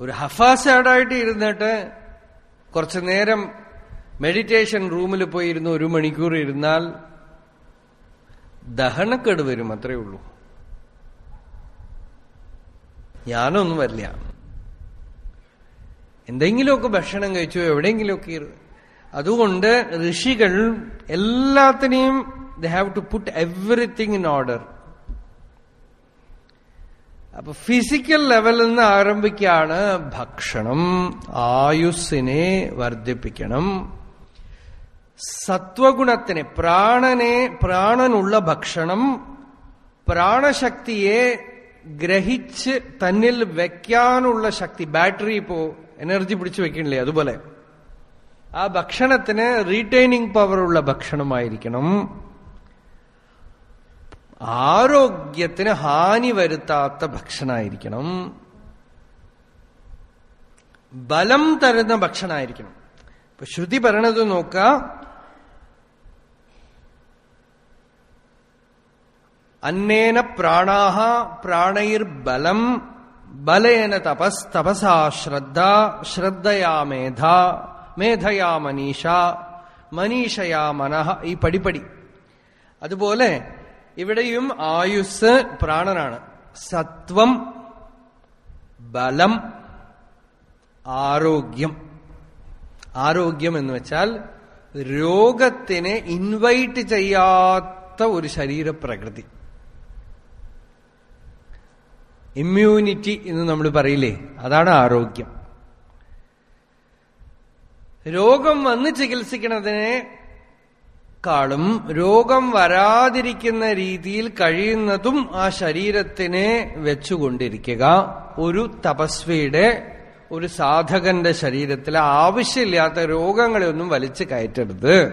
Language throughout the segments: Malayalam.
ഒരു ഹഫാസാഡായിട്ട് ഇരുന്നിട്ട് കുറച്ചു നേരം മെഡിറ്റേഷൻ റൂമിൽ പോയി ഇരുന്ന് ഒരു മണിക്കൂർ ഇരുന്നാൽ ദഹനക്കേട് വരും അത്രേ ഉള്ളൂ. ഞാനൊന്നും വരില്ല. എന്തെങ്കിലുമൊക്കെ ഭക്ഷണം കഴിച്ചു എവിടെയെങ്കിലുമൊക്കെ അതുകൊണ്ട് ഋഷികൾ എല്ലാത്തിനെയും they have to put everything in order അപ്പൊ ഫിസിക്കൽ ലെവലിൽ നിന്ന് ആരംഭിക്കുകയാണ് ഭക്ഷണം ആയുസ്സിനെ വർദ്ധിപ്പിക്കണം. സത്വഗുണത്തിന് പ്രാണനെ പ്രാണനുള്ള ഭക്ഷണം പ്രാണശക്തിയെ ഗ്രഹിച്ച് തന്നിൽ വെക്കാനുള്ള ശക്തി ബാറ്ററി ഇപ്പോ എനർജി പിടിച്ചു വെക്കണില്ലേ അതുപോലെ. ആ ഭക്ഷണത്തിന് റീറ്റൈനിങ് പവറുള്ള ഭക്ഷണമായിരിക്കണം. ആരോഗ്യത്തിന് ഹാനി വരുത്താത്ത ഭക്ഷണമായിരിക്കണം ബലം തരുന്ന ഭക്ഷണമായിരിക്കണം ഇപ്പൊ ശ്രുതി പറയണത് നോക്ക. അന്നേന പ്രാണാഹ പ്രാണൈർ ബലം ബലേന തപസ് തപസാ ശ്രദ്ധ ശ്രദ്ധയാ മേധ മേധയാ മനീഷ മനീഷയാ മനഃ ഈ പടിപ്പടി അതുപോലെ ഇവിടെയും ആയുസ് പ്രാണനാണ്. സത്വം ബലം ആരോഗ്യം. ആരോഗ്യം എന്ന് വെച്ചാൽ രോഗത്തിനെ ഇൻവൈറ്റ് ചെയ്യാത്ത ഒരു ശരീരപ്രകൃതി. ഇമ്മ്യൂണിറ്റി എന്ന് നമ്മൾ പറയില്ലേ അതാണ് ആരോഗ്യം. രോഗം വന്ന് ചികിത്സിക്കുന്നതിനെ കാളും രോഗം വരാതിരിക്കുന്ന രീതിയിൽ കഴിയുന്നതും ആ ശരീരത്തിനെ വെച്ചുകൊണ്ടിരിക്കുക. ഒരു തപസ്വിയുടെ ഒരു സാധകന്റെ ശരീരത്തിൽ ആവശ്യമില്ലാത്ത രോഗങ്ങളെയൊന്നും വലിച്ചു കയറ്റരുത്.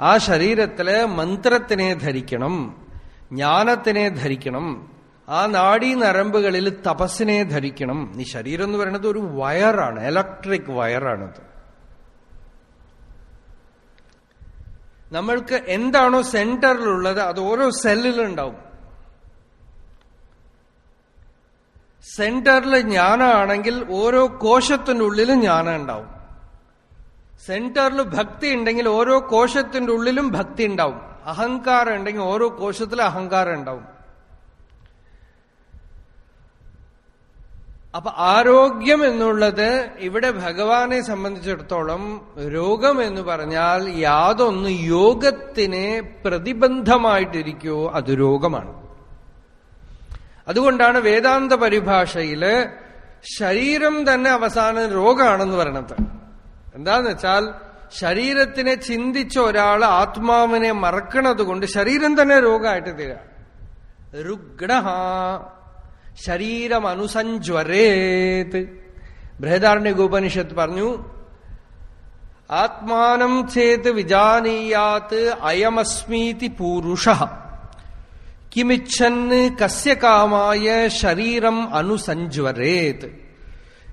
ആ ശരീരത്തിൽ മന്ത്രത്തിനെ ധരിക്കണം ജ്ഞാനത്തിനെ ധരിക്കണം ആ നാഡീ നരമ്പുകളിൽ തപസ്സിനെ ധരിക്കണം. ഈ ശരീരം എന്ന് പറയുന്നത് ഒരു വയറാണ് ഇലക്ട്രിക് വയറാണത് നമ്മൾക്ക് എന്താണോ സെന്ററിലുള്ളത് അത് ഓരോ സെല്ലിലുണ്ടാവും. സെന്ററിൽ ജ്ഞാനമാണെങ്കിൽ ഓരോ കോശത്തിന്റെ ഉള്ളിലും ജ്ഞാനം ഉണ്ടാവും സെന്ററിൽ ഭക്തി ഉണ്ടെങ്കിൽ ഓരോ കോശത്തിന്റെ ഉള്ളിലും ഭക്തി ഉണ്ടാവും. അഹങ്കാരം ഉണ്ടെങ്കിൽ ഓരോ കോശത്തിലും അഹങ്കാരം ഉണ്ടാവും. അപ്പൊ ആരോഗ്യം എന്നുള്ളത് ഇവിടെ ഭഗവാനെ സംബന്ധിച്ചിടത്തോളം രോഗം എന്ന് പറഞ്ഞാൽ യാതൊന്ന് യോഗത്തിനെ പ്രതിബന്ധമായിട്ടിരിക്കോ അത് രോഗമാണ്. അതുകൊണ്ടാണ് വേദാന്ത പരിഭാഷയിൽ ശരീരം തന്നെ അവസാന രോഗമാണെന്ന് പറയണത്. എന്താന്ന് വെച്ചാൽ ശരീരത്തിനെ ചിന്തിച്ച ഒരാൾ ആത്മാവിനെ മറക്കണത് കൊണ്ട് ശരീരം തന്നെ രോഗമായിട്ട് തീരാ. രുഗ്ണ ശരീരം അനുസഞ്ജ്വരേത്. ബൃഹദാരണ്യ ഗോപനിഷത്ത് പറഞ്ഞു ആത്മാനം ചേത് വിജാനീയാത് അയമസ്മീതി പൂരുഷ. കിമിച്ഛന്ന് കസ്യ കാമായ ശരീരം അനുസഞ്ജ്വരേത്.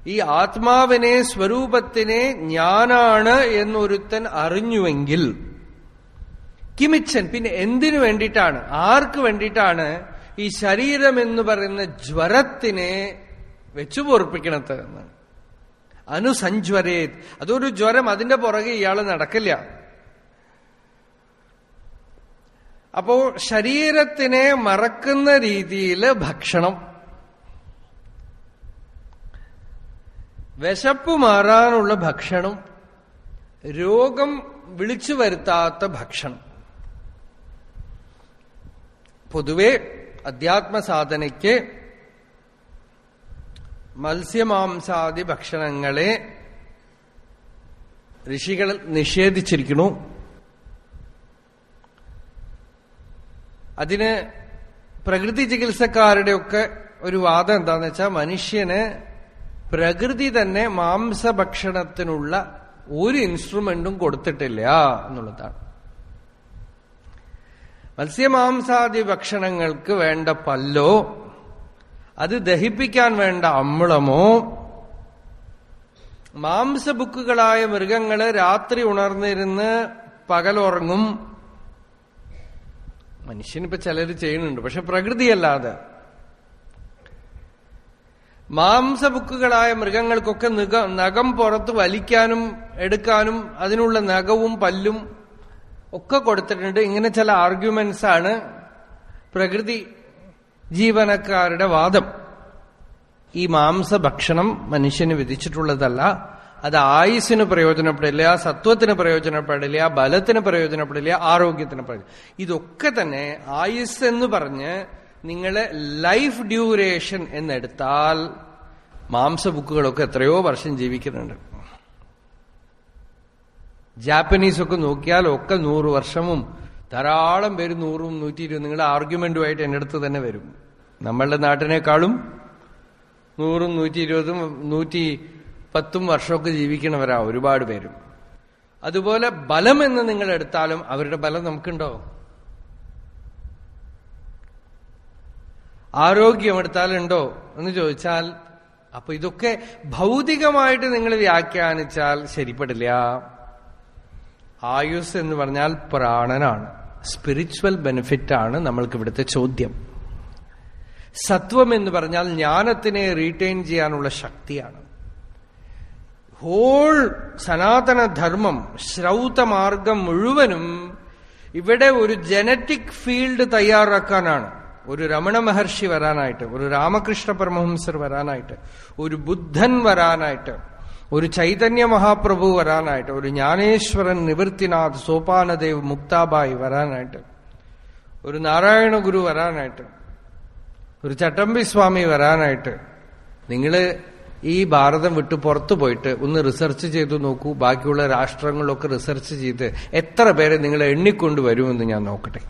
ഈ ആത്മാവിനെ സ്വരൂപത്തിനെ ഞാനാണ് എന്നൊരുത്തൻ അറിഞ്ഞുവെങ്കിൽ കിമിച്ചൻ പിന്നെ എന്തിനു വേണ്ടിയിട്ടാണ്? ആർക്ക് വേണ്ടിയിട്ടാണ്? ഈ ശരീരം എന്ന് പറയുന്ന ജ്വരത്തിനെ വെച്ചു പൊറപ്പിക്കണത് എന്നാണ് അതൊരു ജ്വരം അതിന്റെ പുറകെ ഇയാൾ നടക്കില്ല. അപ്പോ ശരീരത്തിനെ മറക്കുന്ന രീതിയിൽ ഭക്ഷണം. വിശപ്പ് മാറാനുള്ള ഭക്ഷണം. രോഗം വിളിച്ചു വരുത്താത്ത ഭക്ഷണം. പൊതുവെ അധ്യാത്മസാധനയ്ക്ക് മത്സ്യമാംസാദി ഭക്ഷണങ്ങളെ ഋഷികൾ നിഷേധിച്ചിരിക്കുന്നു. അതിന് പ്രകൃതി ചികിത്സക്കാരുടെയൊക്കെ ഒരു വാദം എന്താന്ന് വെച്ചാൽ മനുഷ്യന് പ്രകൃതി തന്നെ മാംസഭക്ഷണത്തിനുള്ള ഒരു ഇൻസ്ട്രുമെന്റും കൊടുത്തിട്ടില്ല എന്നുള്ളതാണ്. മത്സ്യമാംസാദി ഭക്ഷണങ്ങൾക്ക് വേണ്ട പല്ലോ അത് ദഹിപ്പിക്കാൻ വേണ്ട അമ്മളമോ മാംസബുക്കുകളായ മൃഗങ്ങൾ രാത്രി ഉണർന്നിരുന്ന് പകലുറങ്ങും. മനുഷ്യനിപ്പോ ചിലര് ചെയ്യുന്നുണ്ട് പക്ഷെ പ്രകൃതിയല്ലാതെ. മാംസബുക്കുകളായ മൃഗങ്ങൾക്കൊക്കെ നഖം പുറത്ത് വലിക്കാനും എടുക്കാനും അതിനുള്ള നഖവും പല്ലും ഒക്കെ കൊടുത്തിട്ടുണ്ട്. ഇങ്ങനെ ചില ആർഗ്യുമെന്റ്സ് ആണ് പ്രകൃതി ജീവനക്കാരുടെ വാദം. ഈ മാംസഭക്ഷണം മനുഷ്യന് വിധിച്ചിട്ടുള്ളതല്ല. അത് ആയുസിന് പ്രയോജനപ്പെടില്ല സത്വത്തിന് പ്രയോജനപ്പെടില്ല ബലത്തിന് പ്രയോജനപ്പെടില്ല ആരോഗ്യത്തിന് പ്രയോജനം ഇതൊക്കെ തന്നെ ആയുസ് എന്ന് പറഞ്ഞ് നിങ്ങൾ ലൈഫ് ഡ്യൂറേഷൻ എന്നെടുത്താൽ മാംസബുക്കുകളൊക്കെ എത്രയോ വർഷം ജീവിക്കുന്നുണ്ട്. ജാപ്പനീസ് ഒക്കെ നോക്കിയാൽ ഒക്കെ നൂറ് വർഷവും ധാരാളം പേര് നൂറും നൂറ്റി ഇരുപത് നിങ്ങളുടെ ആർഗ്യുമെന്റുമായിട്ട് എന്റെ അടുത്ത് തന്നെ വരും. നമ്മളുടെ നാട്ടിനേക്കാളും നൂറും നൂറ്റി ഇരുപതും നൂറ്റി പത്തും വർഷമൊക്കെ ജീവിക്കണവരാ ഒരുപാട് പേരും. അതുപോലെ ബലം എന്ന് നിങ്ങൾ എടുത്താലും അവരുടെ ബലം നമുക്കുണ്ടോ? ആരോഗ്യം എടുത്താലുണ്ടോ എന്ന് ചോദിച്ചാൽ അപ്പൊ ഇതൊക്കെ ഭൗതികമായിട്ട് നിങ്ങൾ വ്യാഖ്യാനിച്ചാൽ ശരിപ്പെടില്ല. ആയുസ് എന്ന് പറഞ്ഞാൽ പ്രാണനാണ്. സ്പിരിച്വൽ ബെനിഫിറ്റ് ആണ് നമ്മൾക്ക് ഇവിടുത്തെ ചോദ്യം. സത്വം എന്ന് പറഞ്ഞാൽ ജ്ഞാനത്തിനെ റീറ്റെയിൻ ചെയ്യാനുള്ള ശക്തിയാണ്. ഹോൾ സനാതനധർമ്മം ശ്രൗതമാർഗം മുഴുവനും ഇവിടെ ഒരു ജനറ്റിക് ഫീൽഡ് തയ്യാറാക്കാനാണ്. ഒരു രമണ മഹർഷി വരാനായിട്ട് ഒരു രാമകൃഷ്ണ പരമഹംസർ വരാനായിട്ട് ഒരു ബുദ്ധൻ വരാനായിട്ട് ഒരു ചൈതന്യ മഹാപ്രഭു വരാനായിട്ട് ഒരു ജ്ഞാനേശ്വരൻ നിവൃത്തിനാഥ് സോപാനദേവ് മുക്താബായി വരാനായിട്ട് ഒരു നാരായണ ഗുരു വരാനായിട്ട് ഒരു ചട്ടമ്പി സ്വാമി വരാനായിട്ട് നിങ്ങൾ ഈ ഭാരതം വിട്ട് പുറത്തു പോയിട്ട് ഒന്ന് റിസർച്ച് ചെയ്തു നോക്കൂ. ബാക്കിയുള്ള രാഷ്ട്രങ്ങളൊക്കെ റിസർച്ച് ചെയ്ത് എത്ര പേരെ നിങ്ങൾ എണ്ണിക്കൊണ്ട് വരുമെന്ന് ഞാൻ നോക്കട്ടെ.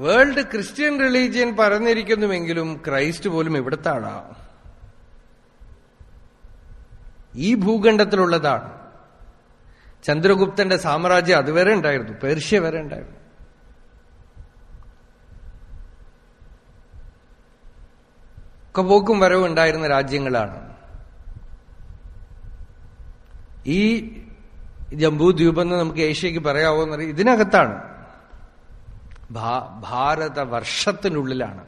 വേൾഡ് ക്രിസ്ത്യൻ റിലീജിയൻ പറഞ്ഞിരിക്കുന്നുവെങ്കിലും ക്രൈസ്റ്റ് പോലും ഇവിടുത്താണ് ഈ ഭൂഖണ്ഡത്തിലുള്ളതാണ്. ചന്ദ്രഗുപ്തന്റെ സാമ്രാജ്യം അതുവരെ ഉണ്ടായിരുന്നു. പേർഷ്യ വരെ ഉണ്ടായിരുന്നു. ഒക്കെ പോക്കും വരവും ഉണ്ടായിരുന്ന രാജ്യങ്ങളാണ്. ഈ ജംബൂദ്വീപെന്ന് നമുക്ക് ഏഷ്യക്ക് പറയാവോ എന്നറിയാം. ഇതിനകത്താണ് ഭാരതവർഷത്തിനുള്ളിലാണ്.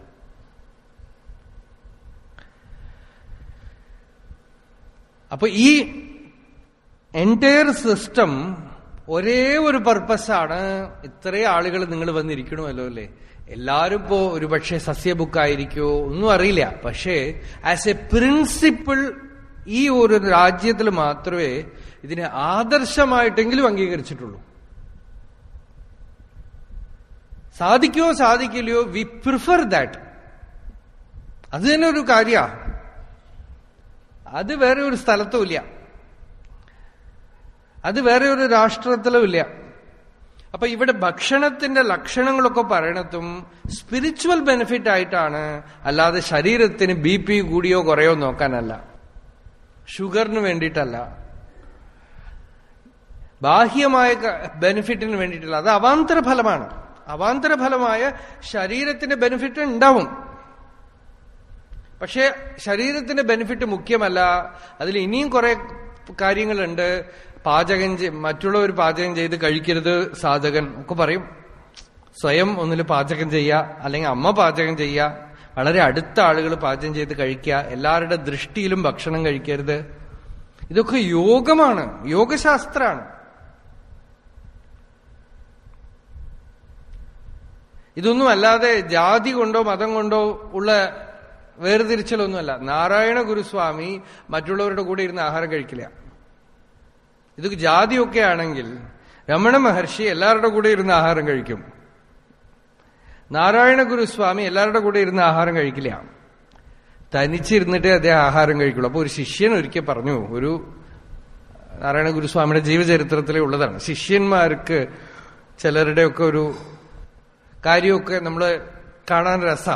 അപ്പൊ ഈ എന്റയർ സിസ്റ്റം ഒരേ ഒരു പർപ്പസാണ് ഇത്രയും ആളുകൾ നിങ്ങൾ വന്നിരിക്കണമല്ലോ അല്ലേ? എല്ലാവരും ഇപ്പോ ഒരുപക്ഷെ സസ്യബുക്കായിരിക്കോ ഒന്നും അറിയില്ല. പക്ഷേ ആസ് എ പ്രിൻസിപ്പിൾ ഈ ഒരു രാജ്യത്തിൽ മാത്രമേ ഇതിനെ ആദർശമായിട്ടെങ്കിലും അംഗീകരിച്ചിട്ടുള്ളൂ. സാധിക്കോ സാധിക്കില്ലയോ വി പ്രിഫർ ദാറ്റ് അത് തന്നെ ഒരു കാര്യ. അത് വേറെ ഒരു സ്ഥലത്തും ഇല്ല. അത് വേറെ ഒരു രാഷ്ട്രത്തിലും ഇല്ല. അപ്പൊ ഇവിടെ ഭക്ഷണത്തിന്റെ ലക്ഷണങ്ങളൊക്കെ പറയണതും സ്പിരിച്വൽ ബെനിഫിറ്റ് ആയിട്ടാണ്. അല്ലാതെ ശരീരത്തിന് ബി പി കൂടിയോ കുറയോ നോക്കാനല്ല. ഷുഗറിന് വേണ്ടിയിട്ടല്ല. ബാഹ്യമായ ബെനിഫിറ്റിന് വേണ്ടിയിട്ടല്ല. അത് അവാന്തര ഫലമാണ് അവാന്തര ഫലമായ ശരീരത്തിന്റെ ബെനിഫിറ്റ് ഉണ്ടാവും. പക്ഷേ ശരീരത്തിന്റെ ബെനിഫിറ്റ് മുഖ്യമല്ല. അതിൽ ഇനിയും കുറെ കാര്യങ്ങളുണ്ട്. പാചകം മറ്റുള്ളവർ പാചകം ചെയ്ത് കഴിക്കരുത് സാധകൻ ഒക്കെ പറയും. സ്വയം ഒന്നിൽ പാചകം ചെയ്യുക അല്ലെങ്കിൽ അമ്മ പാചകം ചെയ്യുക വളരെ അടുത്ത ആളുകൾ പാചകം ചെയ്ത് കഴിക്കുക എല്ലാവരുടെ ദൃഷ്ടിയിലും ഭക്ഷണം കഴിക്കരുത്. ഇതൊക്കെ യോഗമാണ് യോഗശാസ്ത്രമാണ്. ഇതൊന്നും അല്ലാതെ ജാതി കൊണ്ടോ മതം കൊണ്ടോ ഉള്ള വേർതിരിച്ചലൊന്നുമല്ല. നാരായണ ഗുരുസ്വാമി മറ്റുള്ളവരുടെ കൂടെ ഇരുന്ന് ആഹാരം കഴിക്കില്ല. ഇത് ജാതിയൊക്കെ ആണെങ്കിൽ രമണ മഹർഷി എല്ലാവരുടെ കൂടെ ഇരുന്ന് ആഹാരം കഴിക്കും. നാരായണ ഗുരുസ്വാമി എല്ലാവരുടെ കൂടെ ഇരുന്ന് ആഹാരം കഴിക്കില്ല. തനിച്ചിരുന്നിട്ടേ അദ്ദേഹം ആഹാരം കഴിക്കുള്ളൂ. അപ്പൊ ഒരു ശിഷ്യൻ ഒരിക്കൽ പറഞ്ഞു ഒരു നാരായണ ഗുരുസ്വാമിയുടെ ജീവചരിത്രത്തിലെ ഉള്ളതാണ്. ശിഷ്യന്മാർക്ക് ചിലരുടെയൊക്കെ ഒരു കാര്യമൊക്കെ നമ്മൾ കാണാൻ രസ.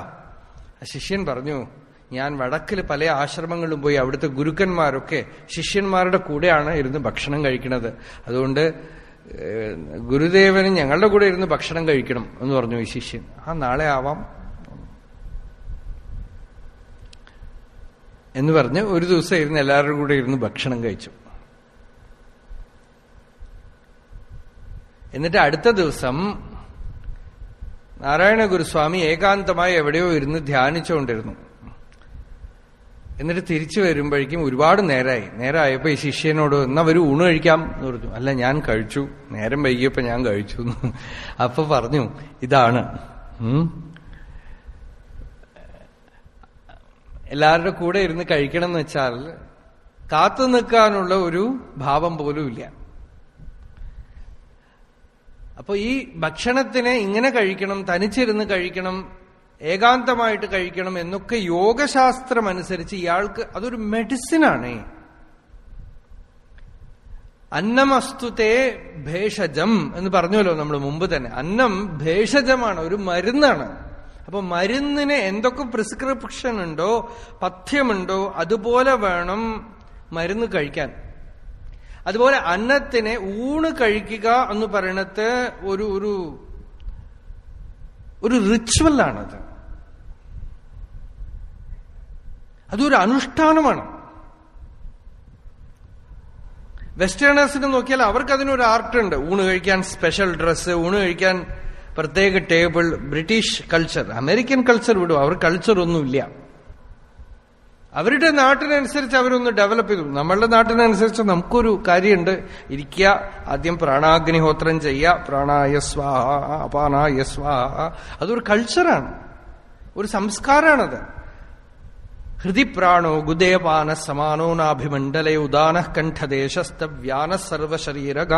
ശിഷ്യൻ പറഞ്ഞു ഞാൻ വടക്കിൽ പല ആശ്രമങ്ങളിലും പോയി അവിടുത്തെ ഗുരുക്കന്മാരൊക്കെ ശിഷ്യന്മാരുടെ കൂടെയാണ് ഇരുന്ന് ഭക്ഷണം കഴിക്കുന്നത് അതുകൊണ്ട് ഗുരുദേവന് ഞങ്ങളുടെ കൂടെ ഇരുന്ന് ഭക്ഷണം കഴിക്കണം എന്ന് പറഞ്ഞു ഈ ശിഷ്യൻ. ആ നാളെ ആവാം. എന്ന് പറഞ്ഞ് ഒരു ദിവസം ഇരുന്ന് എല്ലാവരുടെ കൂടെ ഇരുന്ന് ഭക്ഷണം കഴിച്ചു. എന്നിട്ട് അടുത്ത ദിവസം നാരായണ ഗുരുസ്വാമി ഏകാന്തമായി എവിടെയോ ഇരുന്ന് ധ്യാനിച്ചുകൊണ്ടിരുന്നു. എന്നിട്ട് തിരിച്ചു വരുമ്പോഴേക്കും ഒരുപാട് നേരമായി നേരമായപ്പോ ഈ ശിഷ്യനോട് എന്നാ ഒരു ഊണ് കഴിക്കാം എന്ന് പറഞ്ഞു. അല്ല ഞാൻ കഴിച്ചു. നേരം വൈകിയപ്പോ ഞാൻ കഴിച്ചു. അപ്പൊ പറഞ്ഞു ഇതാണ്. എല്ലാവരുടെ കൂടെ ഇരുന്ന് കഴിക്കണം എന്ന് വെച്ചാൽ കാത്തു നിൽക്കാനുള്ള ഒരു ഭാവം പോലും ഇല്ല. അപ്പൊ ഈ ഭക്ഷണത്തിനെ ഇങ്ങനെ കഴിക്കണം തനിച്ചിരുന്ന് കഴിക്കണം ഏകാന്തമായിട്ട് കഴിക്കണം എന്നൊക്കെ യോഗശാസ്ത്രം അനുസരിച്ച് ഇയാൾക്ക് അതൊരു മെഡിസിനാണ്. അന്നമസ്തുതേ ഭേഷജം എന്ന് പറഞ്ഞല്ലോ നമ്മൾ മുമ്പ് തന്നെ. അന്നം ഭേഷജമാണ് ഒരു മരുന്നാണ്. അപ്പൊ മരുന്നിന് എന്തൊക്കെ പ്രിസ്ക്രിപ്ഷൻ ഉണ്ടോ പഥ്യമുണ്ടോ അതുപോലെ വേണം മരുന്ന് കഴിക്കാൻ. അതുപോലെ അന്നത്തിനെ ഊണ് കഴിക്കുക എന്ന് പറയണത് ഒരു ഒരു ഒരു റിച്വലാണത് അതൊരു അനുഷ്ഠാനമാണ്. വെസ്റ്റേണേഴ്സിനെ നോക്കിയാൽ അവർക്ക് അതിനൊരു ആർട്ട് ഉണ്ട്. ഊണ് കഴിക്കാൻ സ്പെഷ്യൽ ഡ്രസ്സ് ഊണ് കഴിക്കാൻ പ്രത്യേക table British culture American culture വിടും. അവർ കൾച്ചർ ഒന്നുമില്ല. അവരുടെ നാട്ടിനനുസരിച്ച് അവരൊന്ന് ഡെവലപ്പ് ചെയ്തു. നമ്മളുടെ നാട്ടിനനുസരിച്ച് നമുക്കൊരു കാര്യമുണ്ട്. ഇരിക്കുക ആദ്യം പ്രാണാഗ്നിഹോത്രം ചെയ്യുക. പ്രാണായ സ്വാഹ അപാനായ അതൊരു കൾച്ചറാണ് ഒരു സംസ്കാരമാണത്. ഹൃദിപ്രാണോ ഗുദേപാന സമാനോ നാഭിമണ്ഡലേ ഉദാന കണ്ഠദേശസ്തവ്യാന സർവശരീരക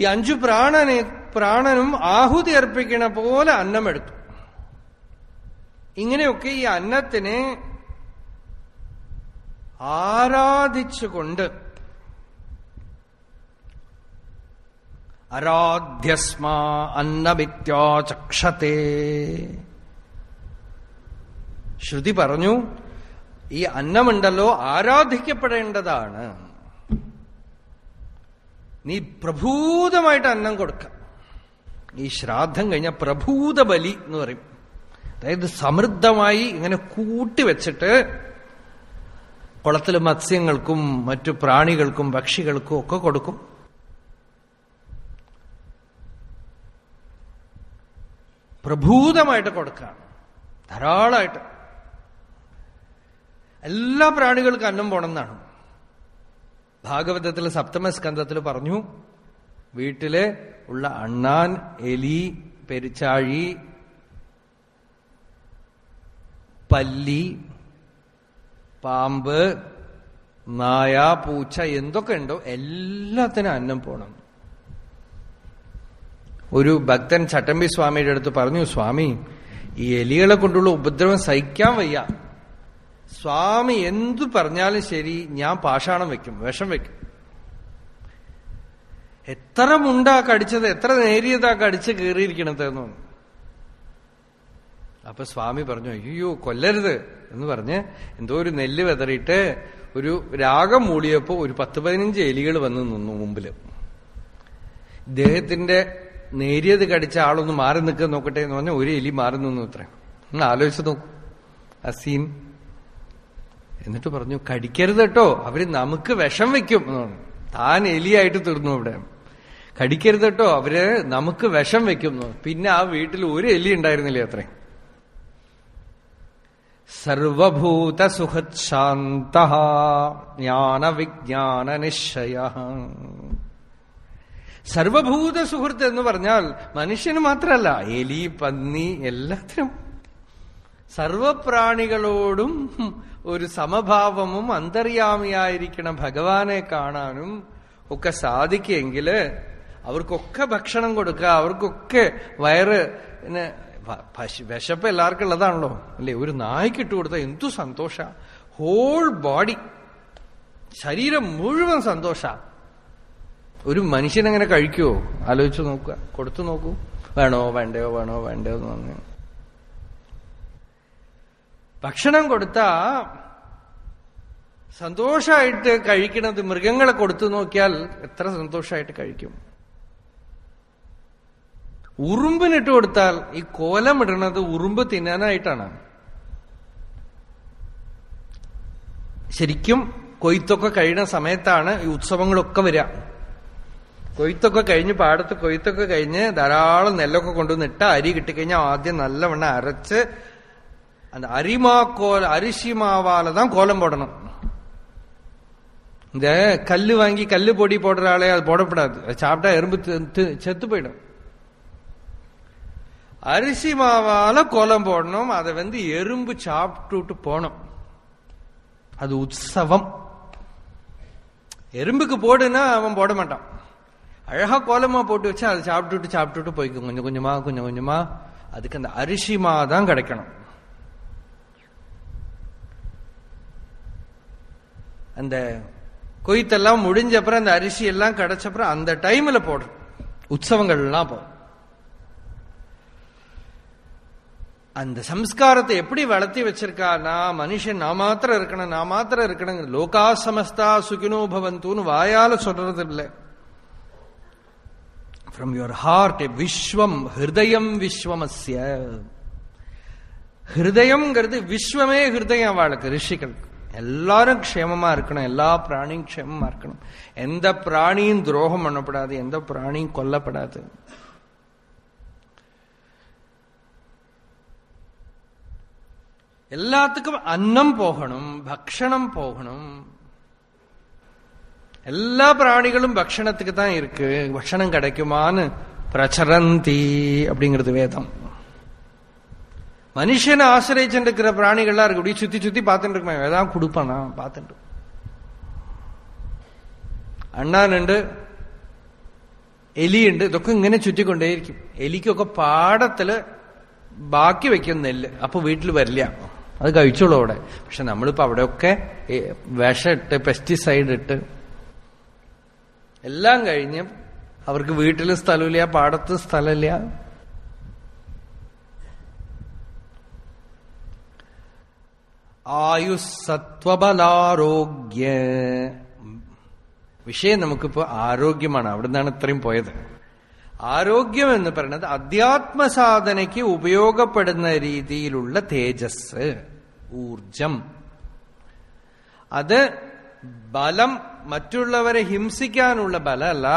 ഈ അഞ്ചു പ്രാണനെ പ്രാണനും ആഹുതി അർപ്പിക്കണ പോലെ അന്നമെടുത്തു. ഇങ്ങനെയൊക്കെ ഈ അന്നത്തിനെ ആരാധിച്ചുകൊണ്ട് അരാധ്യസ്മാ അന്നമിത്യാചക്ഷത്തെ ശ്രുതി പറഞ്ഞു ഈ അന്നമുണ്ടല്ലോ ആരാധിക്കപ്പെടേണ്ടതാണ്. നീ പ്രഭൂതമായിട്ട് അന്നം കൊടുക്ക. ഈ ശ്രാദ്ധം കഴിഞ്ഞ പ്രഭൂത ബലി എന്ന് പറയും. അതായത് സമൃദ്ധമായി ഇങ്ങനെ കൂട്ടിവെച്ചിട്ട് കുളത്തിൽ മത്സ്യങ്ങൾക്കും മറ്റു പ്രാണികൾക്കും പക്ഷികൾക്കും ഒക്കെ കൊടുക്കും. പ്രഭൂതമായിട്ട് കൊടുക്കുകയാണ് ധാരാളമായിട്ട്. എല്ലാ പ്രാണികൾക്കും അന്നം പോണമെന്നാണ് ഭാഗവതത്തിൽ സപ്തമസ്കന്ധത്തിൽ പറഞ്ഞു വീട്ടിലെ ഉള്ള അണ്ണാൻ എലി പെരിച്ചാഴി പല്ലി പാമ്പ് നായ പൂച്ച എന്തൊക്കെ ഉണ്ടോ എല്ലാത്തിനും അന്നം പോണം. ഒരു ഭക്തൻ ചട്ടമ്പി സ്വാമിയുടെ അടുത്ത് പറഞ്ഞു സ്വാമി ഈ എലികളെ കൊണ്ടുള്ള ഉപദ്രവം സഹിക്കാൻ വയ്യ. സ്വാമി എന്തു പറഞ്ഞാലും ശരി ഞാൻ പാഷാണം വെക്കും വിഷം വെക്കും എത്ര മുണ്ടാ കടിച്ചത് എത്ര നേരിയതാ കടിച്ച് കീറിയിരിക്കണത് എന്ന്. പറഞ്ഞു അപ്പൊ സ്വാമി പറഞ്ഞു അയ്യോ കൊല്ലരുത് എന്ന് പറഞ്ഞ് എന്തോ ഒരു നെല്ല് വെതറിയിട്ട് ഒരു രാഗം മൂളിയപ്പോൾ ഒരു പത്ത് പതിനഞ്ച് എലികൾ വന്ന് നിന്നു മുമ്പിൽ. ഇദ്ദേഹത്തിന്റെ നേരിയത് കടിച്ച ആളൊന്ന് മാറി നിൽക്കുക നോക്കട്ടെ എന്ന് പറഞ്ഞാൽ ഒരു എലി മാറി നിന്നു അത്ര. ഒന്ന് ആലോചിച്ച് നോക്കൂ. ആ സീൻ എന്നിട്ട് പറഞ്ഞു കടിക്കരുത് കേട്ടോ അവർ നമുക്ക് വിഷം വെക്കും എന്ന് പറഞ്ഞു. താൻ എലിയായിട്ട് തീർന്നു അവിടെ. കടിക്കരുത് കേട്ടോ അവർ നമുക്ക് വിഷം വെക്കും പിന്നെ ആ വീട്ടിൽ ഒരു എലി ഉണ്ടായിരുന്നില്ലേ അത്രയും സർവഭൂത ജ്ഞാനവിജ്ഞാന ജ്ഞാന വിജ്ഞാന നിശ്ചയ സർവഭൂത സുഹൃത്ത് എന്ന് പറഞ്ഞാൽ മനുഷ്യന് മാത്രമല്ല എലി പന്നി എല്ലാത്തിനും. സർവപ്രാണികളോടും ഒരു സമഭാവമും അന്തര്യാമിയായിരിക്കണ ഭഗവാനെ കാണാനും ഒക്കെ സാധിക്കുമെങ്കിൽ അവർക്കൊക്കെ ഭക്ഷണം കൊടുക്കുക അവർക്കൊക്കെ വയറ് വിശപ്പ് എല്ലാവർക്കും ഉള്ളതാണല്ലോ. അല്ലേ? ഒരു നായ്ക്ക് ഇട്ട് കൊടുത്താൽ എന്തു സന്തോഷ. ഹോൾ ബോഡി ശരീരം മുഴുവൻ സന്തോഷ. ഒരു മനുഷ്യനെങ്ങനെ കഴിക്കുവോ? ആലോചിച്ചു നോക്കുക. കൊടുത്തു നോക്കൂ. വേണോ വേണ്ടയോ വേണോ വേണ്ടയോ എന്ന് പറഞ്ഞു. ഭക്ഷണം കൊടുത്ത സന്തോഷമായിട്ട് കഴിക്കണത് മൃഗങ്ങളെ കൊടുത്തു നോക്കിയാൽ എത്ര സന്തോഷമായിട്ട് കഴിക്കും. ഉറുമ്പിനിട്ട് കൊടുത്താൽ ഈ കോലമിടണത് ഉറുമ്പ് തിന്നാനായിട്ടാണ് ശരിക്കും കൊയ്ത്തൊക്കെ കഴിയുന്ന സമയത്താണ് ഈ ഉത്സവങ്ങളൊക്കെ വരിക കൊയ്ത്തൊക്കെ കഴിഞ്ഞ് പാടത്ത് കൊയ്ത്തൊക്കെ കഴിഞ്ഞ് ധാരാളം നെല്ലൊക്കെ കൊണ്ടുവന്നിട്ട് അരി കിട്ടിക്കഴിഞ്ഞാൽ ആദ്യം നല്ലവണ്ണം അരച്ച് அந்த அரிமாக்கோல் அரிசி மாவால தான் கோலம் போடணும் இந்த கல்லு வாங்கி கல்லு பொடி போடுற ஆளே அது போடக்கூடாது அது சாப்பிட்டா எறும்பு தி- தி- செத்து போயிடும் அரிசி மாவால கோலம் போடணும் அதை வந்து எறும்பு சாப்பிட்டுட்டு போனோம் அது உற்சவம். எறும்புக்கு போடுன்னா அவன் போட மாட்டான். அழகா கோலமா போட்டு வச்சு அதை சாப்பிட்டுட்டு சாப்பிட்டுட்டு போய்க்கும். கொஞ்சம் கொஞ்சமா கொஞ்சம் கொஞ்சமா. அதுக்கு அந்த அரிசி மா தான் கிடைக்கணும். அந்த கொய்த்தெல்லாம் முடிஞ்ச அப்புறம் அந்த அரிசி எல்லாம் கிடைச்சப்புறம் அந்த டைம்ல போடுறோம். உற்சவங்கள்லாம் போடும் அந்த சம்ஸ்காரத்தை எப்படி வளர்த்தி வச்சிருக்கானா மனுஷன் நான் மாத்திரம் இருக்கணும் நான் மாத்திரம் இருக்கணும் லோகா சமஸ்தா சுகினோ பவந்தூன்னு வாயால சொல்றது இல்லை. ஃப்ரம் யுவர் ஹார்ட் விஸ்வம் ஹிருதயம் விஸ்வமஸ்ய. ஹிருதயம்ங்கிறது விஸ்வமே ஹிருதயம் அவளுக்கு ரிஷிகளுக்கு. எல்லாரும் க்ஷேமமா இருக்கணும் எல்லா பிராணியும் க்ஷேமமா இருக்கணும். எந்த பிராணியும் துரோகம் பண்ணப்படாது எந்த பிராணியும் கொல்லப்படாது. எல்லாத்துக்கும் அன்னம் போகணும் பக்ஷணம் போகணும் எல்லா பிராணிகளும் பக்ஷணத்துக்கு தான் இருக்கு பக்ஷணம் கிடைக்குமான்னு பிரச்சரந்தி அப்படிங்கிறது வேதம் மனுஷனை ஆசிரியச்சுட்டு இருக்கிற பிராணிகள்லாம் இருக்கு அப்படியே சுத்தி சுத்தி பார்த்துட்டு இருக்குமே ஏதாவது கொடுப்பானா பார்த்துட்டு അണ്ണാനുണ്ട് എലിയുണ്ട് ഇതൊക്കെ ഇങ്ങനെ ചുറ്റിക്കൊണ്ടേയിരിക്കും എലിക്കൊക്കെ പാടത്തില് ബാക്കി വെക്കും നെല്ല് അപ്പൊ വീട്ടിൽ വരില്ല അത് കഴിച്ചോളൂ അവിടെ. പക്ഷെ നമ്മളിപ്പോ അവിടെയൊക്കെ വിഷമിട്ട് പെസ്റ്റിസൈഡ് ഇട്ട് എല്ലാം കഴിഞ്ഞ് അവർക്ക് വീട്ടിൽ സ്ഥലമില്ല പാടത്ത് സ്ഥലമില്ല. ആയുസത്വബലാരോഗ്യ വിഷയം നമുക്കിപ്പോ ആരോഗ്യമാണ്. അവിടെ നിന്നാണ് ഇത്രയും പോയത്. ആരോഗ്യം എന്ന് പറയുന്നത് അധ്യാത്മസാധനയ്ക്ക് ഉപയോഗപ്പെടുന്ന രീതിയിലുള്ള തേജസ് ഊർജം. അത് ബലം മറ്റുള്ളവരെ ഹിംസിക്കാനുള്ള ബലമല്ല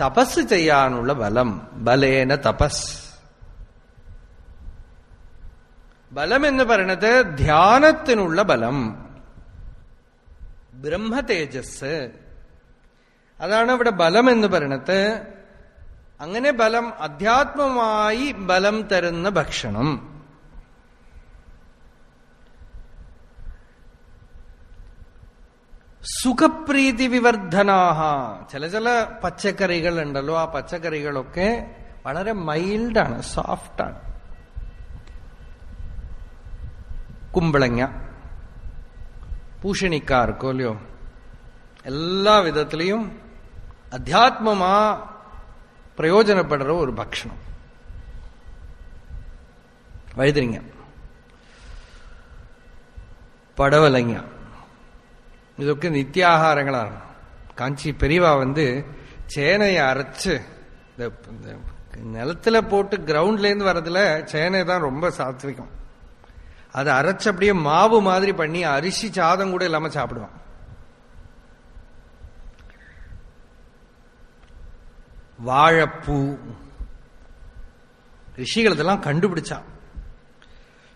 തപസ് ചെയ്യാനുള്ള ബലം. ബലേന തപസ്. ബലം എന്ന് പറയുന്നത് ധ്യാനത്തിനുള്ള ബലം. ബ്രഹ്മ തേജസ് അതാണ് ഇവിടെ ബലം എന്ന് പറയുന്നത് അങ്ങനെ ബലം അധ്യാത്മമായി ബലം തരുന്ന ഭക്ഷണം. സുഖപ്രീതി വിവർദ്ധനാഹ. ചില ചില പച്ചക്കറികൾ ഉണ്ടല്ലോ ആ പച്ചക്കറികളൊക്കെ വളരെ മൈൽഡാണ് സോഫ്റ്റാണ്. കുമ്പളങ്ങ പൂഷണിക്കാർക്കോ അല്ലയോ? എല്ലാ വിധത്തിലെയും അധ്യാത്മമാ பிரயோஜனப்படுற ஒரு பக்ஷணம். வழுதுறீங்க படவலைங்க. இதுக்கு நித்தியாகாரங்களாக இருக்கும் காஞ்சி பெரியவா வந்து சேனையை அரைச்சு இந்த நிலத்துல போட்டு கிரவுண்ட்லேருந்து வரதுல சேனை தான் ரொம்ப சாத்விகம். அதை அரைச்சு அப்படியே மாவு மாதிரி பண்ணி அரிசி சாதம் கூட இல்லாமல் சாப்பிடுவான். வாழைப்பூ. ரிஷிகள் இதெல்லாம் கண்டுபிடிச்சா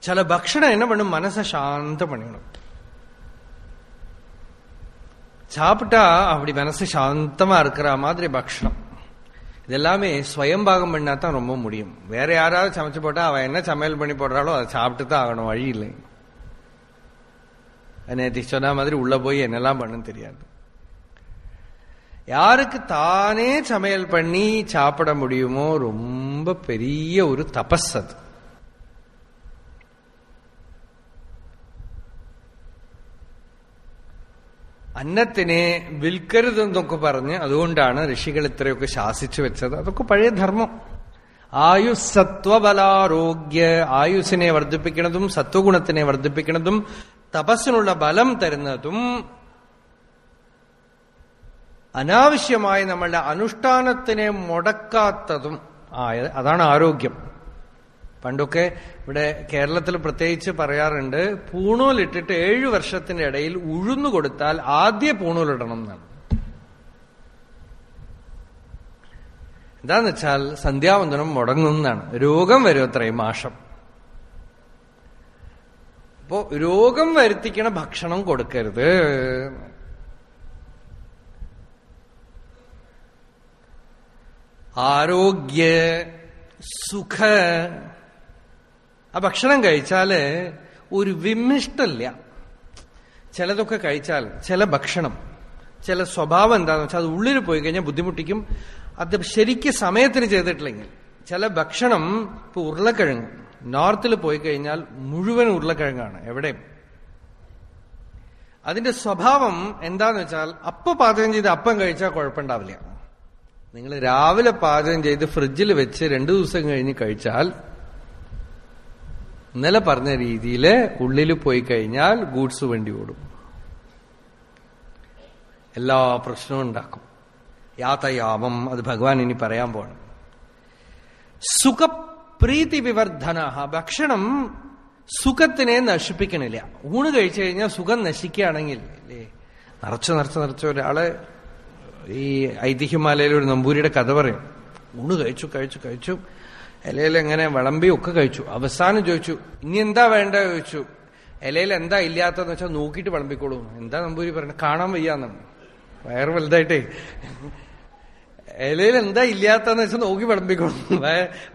சில பக்ஷணம் என்ன பண்ணும்? மனசை சாந்தம் பண்ணிக்கணும். சாப்பிட்டா அப்படி மனசு சாந்தமா இருக்கிற மாதிரி பக்ஷணம். இதெல்லாமே ஸ்வயம்பாகம் பண்ணா தான் ரொம்ப முடியும். வேற யாராவது சமைச்சு போட்டா அவன் என்ன சமையல் பண்ணி போடுறாளோ அதை சாப்பிட்டு தான் ஆகணும் வழி இல்லை. நேற்று சொன்ன மாதிரி உள்ள போய் என்னெல்லாம் பண்ணுன்னு தெரியாது. யாருக்கு தானே சமையல் பண்ணி சாப்பிட முடியுமோ ரொம்ப பெரிய ஒரு தபஸ் அது അന്നത്തിനെ വിൽക്കരുതെന്നൊക്കെ പറഞ്ഞ് അതുകൊണ്ടാണ് ഋഷികൾ ഇത്രയൊക്കെ ശാസിച്ചു വെച്ചത് അതൊക്കെ പഴയ ധർമ്മം ആയുസ്സത്വബലാരോഗ്യ ആയുസിനെ വർദ്ധിപ്പിക്കുന്നതും സത്വഗുണത്തിനെ വർദ്ധിപ്പിക്കുന്നതും തപസ്സിനുള്ള ബലം തരുന്നതും അനാവശ്യമായി നമ്മളുടെ അനുഷ്ഠാനത്തിനെ മുടക്കാത്തതും ആയ അതാണ് ആരോഗ്യം. പണ്ടൊക്കെ ഇവിടെ കേരളത്തിൽ പ്രത്യേകിച്ച് പറയാറുണ്ട് പൂണൂലിട്ടിട്ട് ഏഴു വർഷത്തിന്റെ ഇടയിൽ ഉഴുന്നു കൊടുത്താൽ ആദ്യ പൂണൂലിടണം എന്നാണ്. എന്താന്ന് വെച്ചാൽ സന്ധ്യാവന്തനം മുടങ്ങുന്നതാണ്. രോഗം വരും അത്രയും മാഷം. അപ്പോ രോഗം വരുത്തിക്കണ ഭക്ഷണം കൊടുക്കരുത്. ആരോഗ്യ സുഖ. ആ ഭക്ഷണം കഴിച്ചാൽ ഒരു വിമിഷ്ടല്ല ചിലതൊക്കെ കഴിച്ചാൽ ചില ഭക്ഷണം ചില സ്വഭാവം എന്താണെന്ന് വെച്ചാൽ അത് ഉള്ളിൽ പോയി കഴിഞ്ഞാൽ ബുദ്ധിമുട്ടിക്കും. അത് ശരിക്ക് സമയത്തിന് ചെയ്തിട്ടില്ലെങ്കിൽ ചില ഭക്ഷണം ഇപ്പൊ ഉരുളക്കിഴങ്ങ്. നോർത്തിൽ പോയി കഴിഞ്ഞാൽ മുഴുവൻ ഉരുളക്കിഴങ്ങാണ് എവിടെയും. അതിന്റെ സ്വഭാവം എന്താന്ന് വെച്ചാൽ അപ്പ പാചകം ചെയ്ത് അപ്പം കഴിച്ചാൽ കുഴപ്പമുണ്ടാവില്ല. നിങ്ങൾ രാവിലെ പാചകം ചെയ്ത് ഫ്രിഡ്ജിൽ വെച്ച് രണ്ടു ദിവസം കഴിഞ്ഞ് കഴിച്ചാൽ ഇന്നലെ പറഞ്ഞ രീതിയിൽ ഉള്ളിൽ പോയി കഴിഞ്ഞാൽ ഗൂഡ്സ് വണ്ടി ഓടും. എല്ലാ പ്രശ്നവും ഉണ്ടാക്കും. യാതയാമം അത് ഭഗവാൻ ഇനി പറയാൻ പോണം. സുഖപ്രീതി വിവർദ്ധന ഭക്ഷണം സുഖത്തിനെ നശിപ്പിക്കണില്ല. ഊണ് കഴിച്ചു കഴിഞ്ഞാൽ സുഖം നശിക്കുകയാണെങ്കിൽ അല്ലേ? നിറച്ച് നിറച്ച് നിറച്ച് ഒരാൾ ഈ ഐതിഹ്യമാലയിൽ ഒരു നമ്പൂരിയുടെ കഥ പറയും. ഊണ് കഴിച്ചു കഴിച്ചു കഴിച്ചു. ഇലയിൽ എങ്ങനെ വിളമ്പി ഒക്കെ കഴിച്ചു. അവസാനം ചോദിച്ചു ഇനി എന്താ വേണ്ട? ചോദിച്ചു. ഇലയിൽ എന്താ ഇല്ലാത്തതെന്ന് വെച്ചാൽ നോക്കിയിട്ട് വിളമ്പിക്കോളൂ എന്താ നമ്പൂരി പറയണത് കാണാൻ വയ്യാന്നാണ് വയറ് വലുതായിട്ടേ. ഇലയിൽ എന്താ ഇല്ലാത്തതെന്ന് വെച്ചാൽ നോക്കി വിളമ്പിക്കോളൂ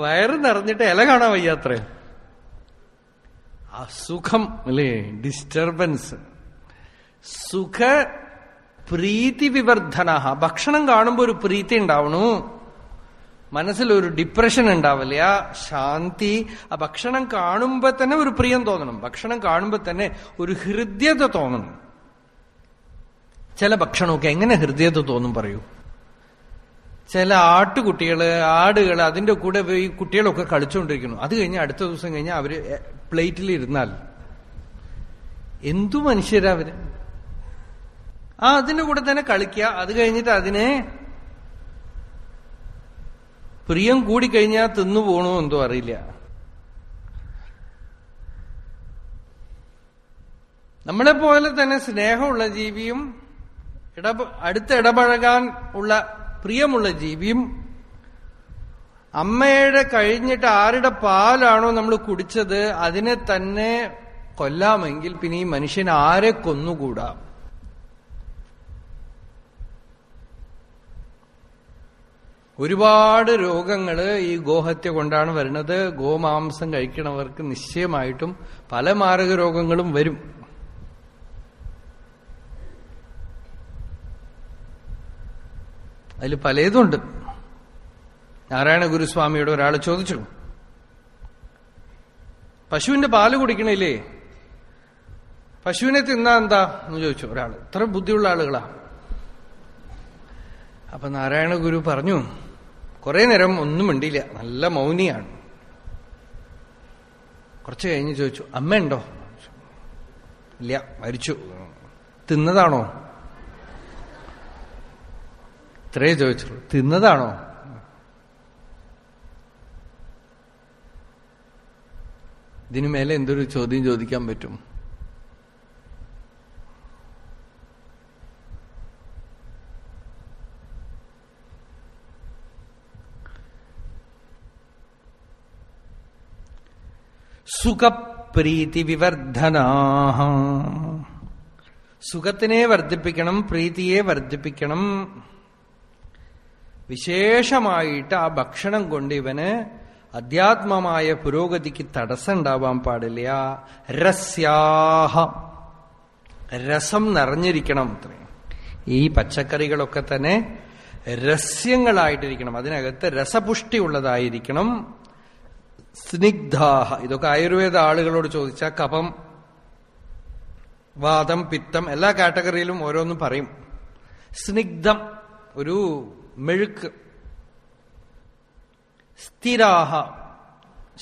വയറ് നിറഞ്ഞിട്ട് ഇല കാണാൻ വയ്യാത്രേ. അസുഖം അല്ലേ? ഡിസ്റ്റർബൻസ് സുഖ പ്രീതി വിവർദ്ധന ഭക്ഷണം കാണുമ്പോൾ ഒരു പ്രീതി ഉണ്ടാവണു. മനസ്സിലൊരു ഡിപ്രഷൻ ഉണ്ടാവില്ല ശാന്തി. ആ ഭക്ഷണം കാണുമ്പോ തന്നെ ഒരു പ്രിയം തോന്നണം. ഭക്ഷണം കാണുമ്പോ തന്നെ ഒരു ഹൃദ്യത തോന്നണം. ചില ഭക്ഷണമൊക്കെ എങ്ങനെ ഹൃദയത തോന്നും പറയൂ. ചില ആട്ടുകുട്ടികൾ ആടുകൾ അതിന്റെ കൂടെ ഈ കുട്ടികളൊക്കെ കളിച്ചുകൊണ്ടിരിക്കുന്നു അത് കഴിഞ്ഞ് അടുത്ത ദിവസം കഴിഞ്ഞാൽ അവർ പ്ലേറ്റിൽ ഇരുന്നാൽ എന്തു മനുഷ്യരാ അവർ? ആ അതിന്റെ കൂടെ തന്നെ കളിക്കുക. അത് കഴിഞ്ഞിട്ട് അതിനെ പ്രിയം കൂടിക്കഴിഞ്ഞാൽ തിന്നു പോണോ എന്തോ അറിയില്ല. നമ്മളെ പോലെ തന്നെ സ്നേഹമുള്ള ജീവിയും ഇടപ അടുത്ത് ഇടപഴകാൻ ഉള്ള പ്രിയമുള്ള ജീവിയും അമ്മയുടെ കഴിഞ്ഞിട്ട് ആരുടെ പാലാണോ നമ്മൾ കുടിച്ചത് അതിനെ തന്നെ കൊല്ലാമെങ്കിൽ പിന്നെ ഈ മനുഷ്യൻ ആരെ കൊന്നുകൂടാ? ഒരുപാട് രോഗങ്ങൾ ഈ ഗോഹത്യ കൊണ്ടാണ് വരുന്നത്. ഗോമാംസം കഴിക്കണവർക്ക് നിശ്ചയമായിട്ടും പല മാരക രോഗങ്ങളും വരും. അതിൽ പലതുണ്ട്. നാരായണ ഗുരുസ്വാമിയോട് ഒരാൾ ചോദിച്ചു. പശുവിന്റെ പാൽ കുടിക്കണില്ലേ? പശുവിനെ തിന്നാ എന്താ എന്ന് ചോദിച്ചു ഒരാൾ ഇത്ര ബുദ്ധിയുള്ള ആളുകളാ. അപ്പൊ നാരായണ ഗുരു പറഞ്ഞു കുറെ നേരം ഒന്നും മിണ്ടിയില്ല. നല്ല മൗനിയാണ്. കുറച്ച് കഴിഞ്ഞ് ചോദിച്ചു അമ്മയുണ്ടോ ഇല്ല. മരിച്ചു. തിന്നതാണോ? ഇത്രേ ചോദിച്ചുള്ളൂ. തിന്നതാണോ? ഇതിനു മേലെ എന്തൊരു ചോദ്യം ചോദിക്കാൻ പറ്റും? സുഖപ്രീതി വിവർദ്ധനാഹ. സുഖത്തിനെ വർദ്ധിപ്പിക്കണം പ്രീതിയെ വർദ്ധിപ്പിക്കണം. വിശേഷമായിട്ട് ആ ഭക്ഷണം കൊണ്ട് ഇവന് അധ്യാത്മമായ പുരോഗതിക്ക് തടസ്സം ഉണ്ടാവാൻ പാടില്ല. രസ്യാഹ. രസം നിറഞ്ഞിരിക്കണം അത്രയും ഈ പച്ചക്കറികളൊക്കെ തന്നെ രസ്യങ്ങളായിട്ടിരിക്കണം. അതിനകത്ത് രസപുഷ്ടി ഉള്ളതായിരിക്കണം. സ്നിഗ്ധാഹ. ഇതൊക്കെ ആയുർവേദ ആളുകളോട് ചോദിച്ച കപം വാദം പിത്തം എല്ലാ കാറ്റഗറിയിലും ഓരോന്നും പറയും. സ്നിഗ്ധം ഒരു മെഴുക്ക്. സ്ഥിരാഹ.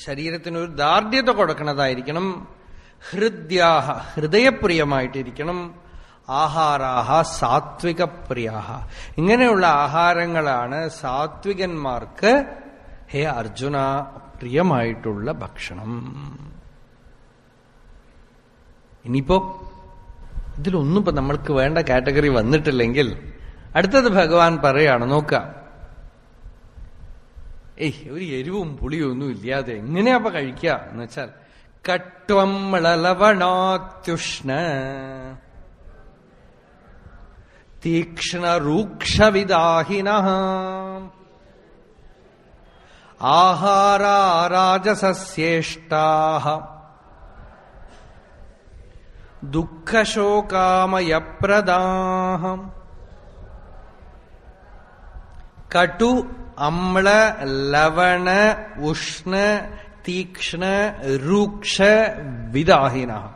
ശരീരത്തിനൊരു ദാർഢ്യത കൊടുക്കുന്നതായിരിക്കണം ഹൃദ്യാഹ. ഹൃദയപ്രിയമായിട്ടിരിക്കണം. ആഹാരാഹ സാത്വിക പ്രിയാഹ ഇങ്ങനെയുള്ള ആഹാരങ്ങളാണ് സാത്വികന്മാർക്ക് ഹേ അർജുന പ്രിയമായിട്ടുള്ള ഭക്ഷണം. ഇനിയിപ്പോ ഇതിലൊന്നും ഇപ്പൊ നമ്മൾക്ക് വേണ്ട കാറ്റഗറി വന്നിട്ടില്ലെങ്കിൽ അടുത്തത് ഭഗവാൻ പറയാണ് നോക്കാം. ഏയ് ഒരു എരിവും പുളിയും ഒന്നും ഇല്ലാതെ എങ്ങനെയാ കഴിക്കുക എന്ന് വെച്ചാൽ കട്വം തീക്ഷ്ണ രൂക്ഷവിദാഹിന ആഹാരാരാജസസ്യേഷ്ടാ ദുഃഖശോകാമയപ്രദാഹം. കടു അമ്ല ലവണ ഉഷ്ണ തീക്ഷ്ണ രൂക്ഷ വിദാഹിന.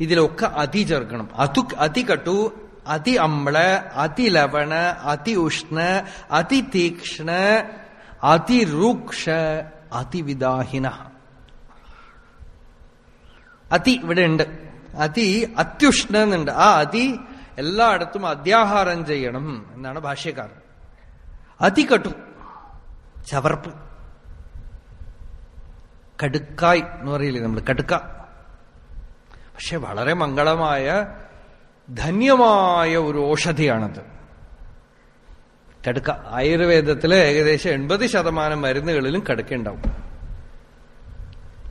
ഇതിലൊക്കെ അതി ചേർക്കണം. അതു അതികട്ടു അതി അമ്ല അതിലവണ അതി ഉഷ്ണ അതി തീക്ഷ്ണ അതിരൂക്ഷ അതിവിദാഹിന. അതി ഇവിടെ ഉണ്ട്. അതി അത്യുഷ്ണ എന്നുണ്ട് ആ അതി എല്ലായിടത്തും അധ്യാഹാരം ചെയ്യണം എന്നാണ് ഭാഷ്യക്കാരൻ. അതികട്ടു. ചവർപ്പ്. കടുക്കായി എന്ന് പറയില്ലേ നമ്മൾ കടുക്ക. പക്ഷെ വളരെ മംഗളമായ ധന്യമായ ഒരു ഔഷധിയാണത്. കടുക്ക. ആയുർവേദത്തിൽ ഏകദേശം എൺപത് ശതമാനം മരുന്നുകളിലും കടുക്കുണ്ടാവും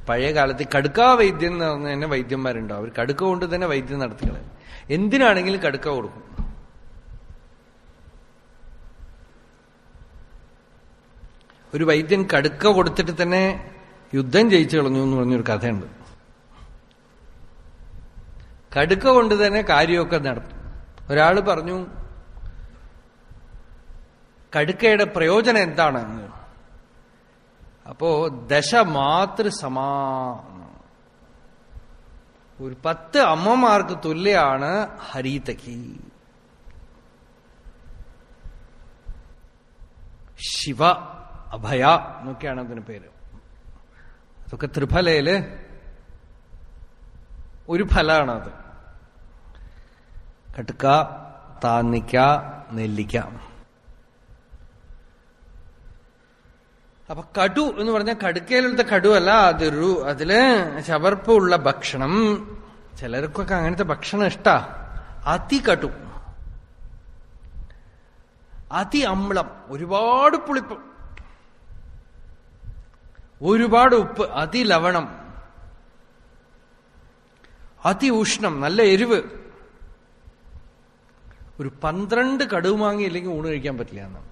പഴയ കാലത്ത് കടുക്കാ വൈദ്യം എന്ന് പറഞ്ഞ തന്നെ വൈദ്യന്മാരുണ്ടാവും. അവർ കടുക്ക കൊണ്ട് തന്നെ വൈദ്യം നടത്തുകളെ എന്തിനാണെങ്കിലും കടുക്ക കൊടുക്കും. ഒരു വൈദ്യൻ കടുക്ക കൊടുത്തിട്ട് തന്നെ യുദ്ധം ജയിച്ചു കളഞ്ഞു എന്ന് പറഞ്ഞൊരു കഥയുണ്ട്. കടുക്ക കൊണ്ട് തന്നെ കാര്യമൊക്കെ നടത്തും. ഒരാൾ പറഞ്ഞു കടുക്കയുടെ പ്രയോജനം എന്താണ്? അപ്പോ ദശ മാതൃ സമാ ഒരു പത്ത് അമ്മമാർക്ക് തുല്യാണ് ഹരിതകി. ശിവ അഭയ എന്നൊക്കെയാണ് അതിന് പേര്. അതൊക്കെ ത്രിഫലയിൽ ഒരു ഫലമാണ് അത് കടുക്ക താന്നിക്ക നെല്ലിക്ക. അപ്പൊ കടു എന്ന് പറഞ്ഞാൽ കടുക്കയിലത്തെ കടുവല്ല അതൊരു അതിൽ ചവർപ്പുള്ള ഭക്ഷണം. ചിലർക്കൊക്കെ അങ്ങനത്തെ ഭക്ഷണം ഇഷ്ടാ. അതികടു. അതി അമ്ളം ഒരുപാട് പുളിപ്പ്. ഒരുപാട് ഉപ്പ്. അതിലവണം. അതി ഉഷ്ണം നല്ല എരിവ്. ഒരു പന്ത്രണ്ട് കടുവ് വാങ്ങിയില്ലെങ്കിൽ ഊണ് കഴിക്കാൻ പറ്റില്ല എന്നാണ്.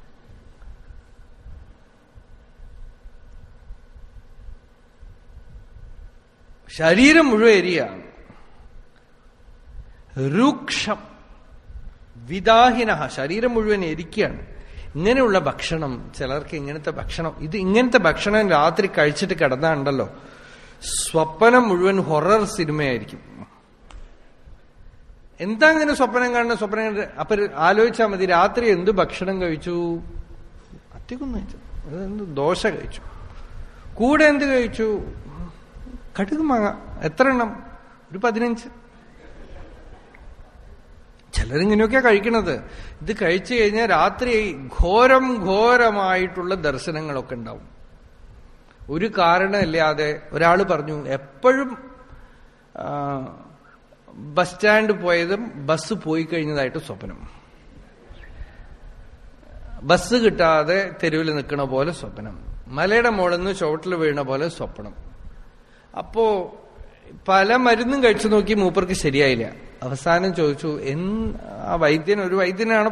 ശരീരം മുഴുവൻ എരിയാണ്. രൂക്ഷം വിദാഹിന ശരീരം മുഴുവൻ എരിക്കുകയാണ്. ഇങ്ങനെയുള്ള ഭക്ഷണം ചിലർക്ക് ഇങ്ങനത്തെ ഭക്ഷണം ഇത് ഇങ്ങനത്തെ ഭക്ഷണം രാത്രി കഴിച്ചിട്ട് കിടന്നാണ്ടല്ലോ. സ്വപ്നം മുഴുവൻ ഹൊറർ സിനിമയായിരിക്കും. എന്താ അങ്ങനെ സ്വപ്നം കാണുന്ന സ്വപ്നം അപ്പൊ ആലോചിച്ചാൽ മതി രാത്രി എന്ത് ഭക്ഷണം കഴിച്ചു? അത്തിക്കൊന്ന് കഴിച്ചു ദോശ കഴിച്ചു? കൂടെ എന്ത് കഴിച്ചു? കടുക് മാങ്ങ എത്ര എണ്ണം ഒരു പതിനഞ്ച്. ചിലരിങ്ങനെയൊക്കെയാ കഴിക്കണത്. ഇത് കഴിച്ചു കഴിഞ്ഞാൽ രാത്രി ഘോരം ഘോരമായിട്ടുള്ള ദർശനങ്ങളൊക്കെ ഉണ്ടാവും. ഒരു കാരണമില്ലാതെ ഒരാൾ പറഞ്ഞു എപ്പോഴും ബസ് സ്റ്റാൻഡ് പോയതും ബസ് പോയി കഴിഞ്ഞതായിട്ട് സ്വപ്നം. ബസ് കിട്ടാതെ തെരുവിൽ നിൽക്കണ പോലെ സ്വപ്നം. മലയുടെ മുകളിൽ നിന്ന് ചുവട്ടിൽ വീണ പോലെ സ്വപ്നം. അപ്പോ പല മരുന്നും കഴിച്ചു നോക്കി മൂപ്പർക്ക് ശരിയായില്ല. അവസാനം ചോദിച്ചു എൻ ആ വൈദ്യൻ ഒരു വൈദ്യനാണ്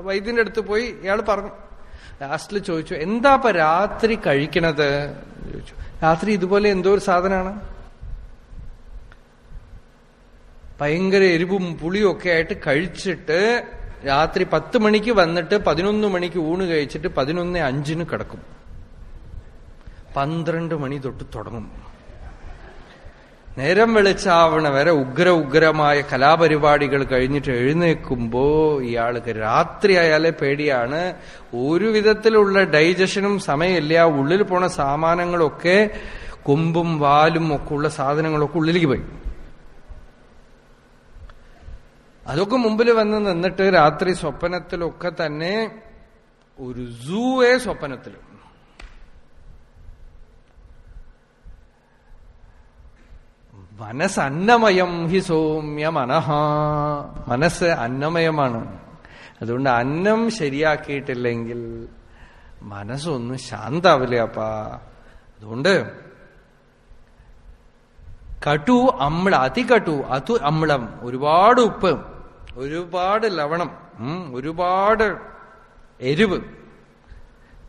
വൈദ്യന്റെ അടുത്ത് പോയി ഇയാൾ പറഞ്ഞു. ലാസ്റ്റിൽ ചോദിച്ചു എന്താ ഇപ്പൊ രാത്രി കഴിക്കണത്? ചോദിച്ചു രാത്രി ഇതുപോലെ എന്തോ ഒരു സാധനമാണ് ഭയങ്കര എരിവും പുളിയും ഒക്കെ ആയിട്ട് കഴിച്ചിട്ട് രാത്രി പത്ത് മണിക്ക് വന്നിട്ട് പതിനൊന്ന് മണിക്ക് ഊണ് കഴിച്ചിട്ട് പതിനൊന്ന് അഞ്ചിന് കിടക്കും. പന്ത്രണ്ട് മണി തൊട്ട് തുടങ്ങും. നേരം വെളിച്ചാവണ വരെ ഉഗ്ര ഉഗ്രമായ കലാപരിപാടികൾ കഴിഞ്ഞിട്ട് എഴുന്നേക്കുമ്പോ ഇയാൾക്ക് രാത്രി ആയാലേ പേടിയാണ്. ഒരു വിധത്തിലുള്ള ഡൈജഷനും സമയമില്ല. ഉള്ളിൽ പോണ സാമാനങ്ങളൊക്കെ കൊമ്പും വാലും ഒക്കെ ഉള്ള സാധനങ്ങളൊക്കെ ഉള്ളിലേക്ക് പോയി. അതൊക്കെ മുമ്പിൽ വന്ന് നിന്നിട്ട് രാത്രി സ്വപ്നത്തിലൊക്കെ തന്നെ ഒരു സൂവേ സ്വപ്നത്തിൽ മനസ്സ് അന്നമയം ഹി സൗമ്യ മനഹ മനസ്സ് അന്നമയമാണ്. അതുകൊണ്ട് അന്നം ശരിയാക്കിയിട്ടില്ലെങ്കിൽ മനസ്സൊന്നും ശാന്താവില്ല അപ്പ. അതുകൊണ്ട് കടു അമ്ല അതികടു അതു അമ്ലം ഒരുപാട് ഉപ്പ് ഒരുപാട് ലവണം ഒരുപാട് എരിവ്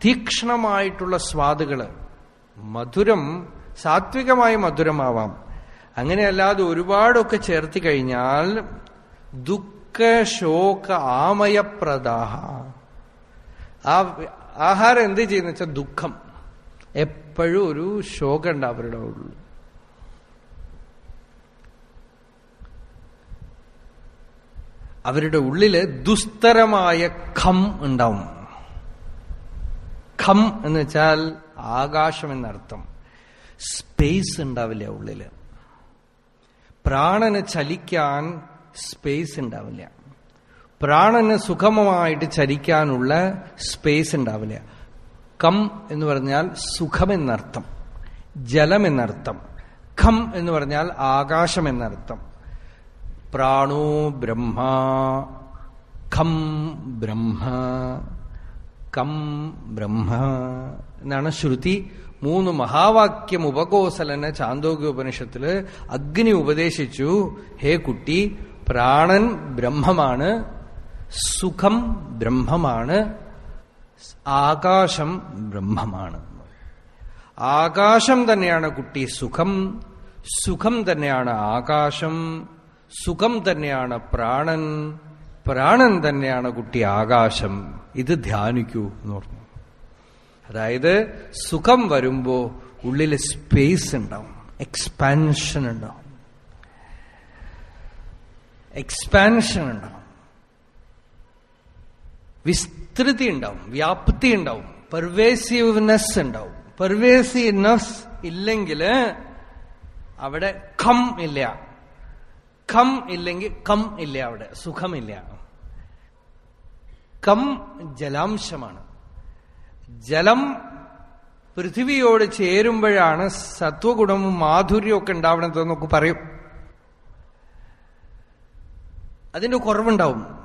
തീക്ഷ്ണമായിട്ടുള്ള സ്വാദുകൾ മധുരം സാത്വികമായി മധുരമാവാം. അങ്ങനെയല്ലാതെ ഒരുപാടൊക്കെ ചേർത്തി കഴിഞ്ഞാൽ ദുഃഖ ശോക ആമയപ്രദാഹ. ആ ആഹാരം എന്ത് ചെയ്യുന്ന വെച്ചാൽ ദുഃഖം. എപ്പോഴും ഒരു ശോകം ഉണ്ട് അവരുടെ ഉള്ളു അവരുടെ ഉള്ളിൽ ദുസ്തരമായ ഖം ഉണ്ടാവും. ഖം എന്ന് വെച്ചാൽ ആകാശം എന്നർത്ഥം. സ്പേസ് ഉണ്ടാവില്ല ഉള്ളിൽ. പ്രാണന് ചലിക്കാൻ സ്പേസ് ഉണ്ടാവില്ല. പ്രാണന് സുഗമമായിട്ട് ചലിക്കാനുള്ള സ്പേസ് ഉണ്ടാവില്ല. കം എന്ന് പറഞ്ഞാൽ സുഖമെന്നർത്ഥം ജലം എന്നർത്ഥം ഖം എന്ന് പറഞ്ഞാൽ ആകാശം എന്നർത്ഥം പ്രാണോ ബ്രഹ്മ ഖം ബ്രഹ്മ കം ബ്രഹ്മ എന്നാണ് ശ്രുതി മൂന്ന് മഹാവാക്യം ഉപകോസലന് ചാന്തോഗ്യ ഉപനിഷത്തിൽ അഗ്നി ഉപദേശിച്ചു ഹേ കുട്ടി പ്രാണൻ ബ്രഹ്മമാണ് സുഖം ബ്രഹ്മമാണ് ആകാശം ബ്രഹ്മമാണ്. ആകാശം തന്നെയാണ് കുട്ടി സുഖം സുഖം തന്നെയാണ് ആകാശം സുഖം തന്നെയാണ് പ്രാണൻ പ്രാണൻ തന്നെയാണ് കുട്ടി ആകാശം. ഇത് ധ്യാനിക്കൂ എന്ന് പറഞ്ഞു. അതായത് സുഖം വരുമ്പോ ഉള്ളിൽ സ്പേസ് ഉണ്ടാവും. എക്സ്പാൻഷൻ ഉണ്ടാവും. എക്സ്പാൻഷൻ ഉണ്ടാവും. വിസ്തൃതി ഉണ്ടാവും. വ്യാപ്തി ഉണ്ടാവും. പെർവേസീവ്നെസ് ഉണ്ടാവും. പെർവേസീവ്നെസ് ഇല്ലെങ്കിൽ അവിടെ ഖം ഇല്ല. ഖം ഇല്ലെങ്കിൽ കം ഇല്ല അവിടെ. സുഖമില്ല. കം ജലാംശമാണ്. ജലം പൃഥിവിയോട് ചേരുമ്പോഴാണ് സത്വഗുണവും മാധുര്യവും ഒക്കെ ഉണ്ടാവണതെന്നൊക്കെ പറയും. അതിന്റെ കുറവുണ്ടാവും.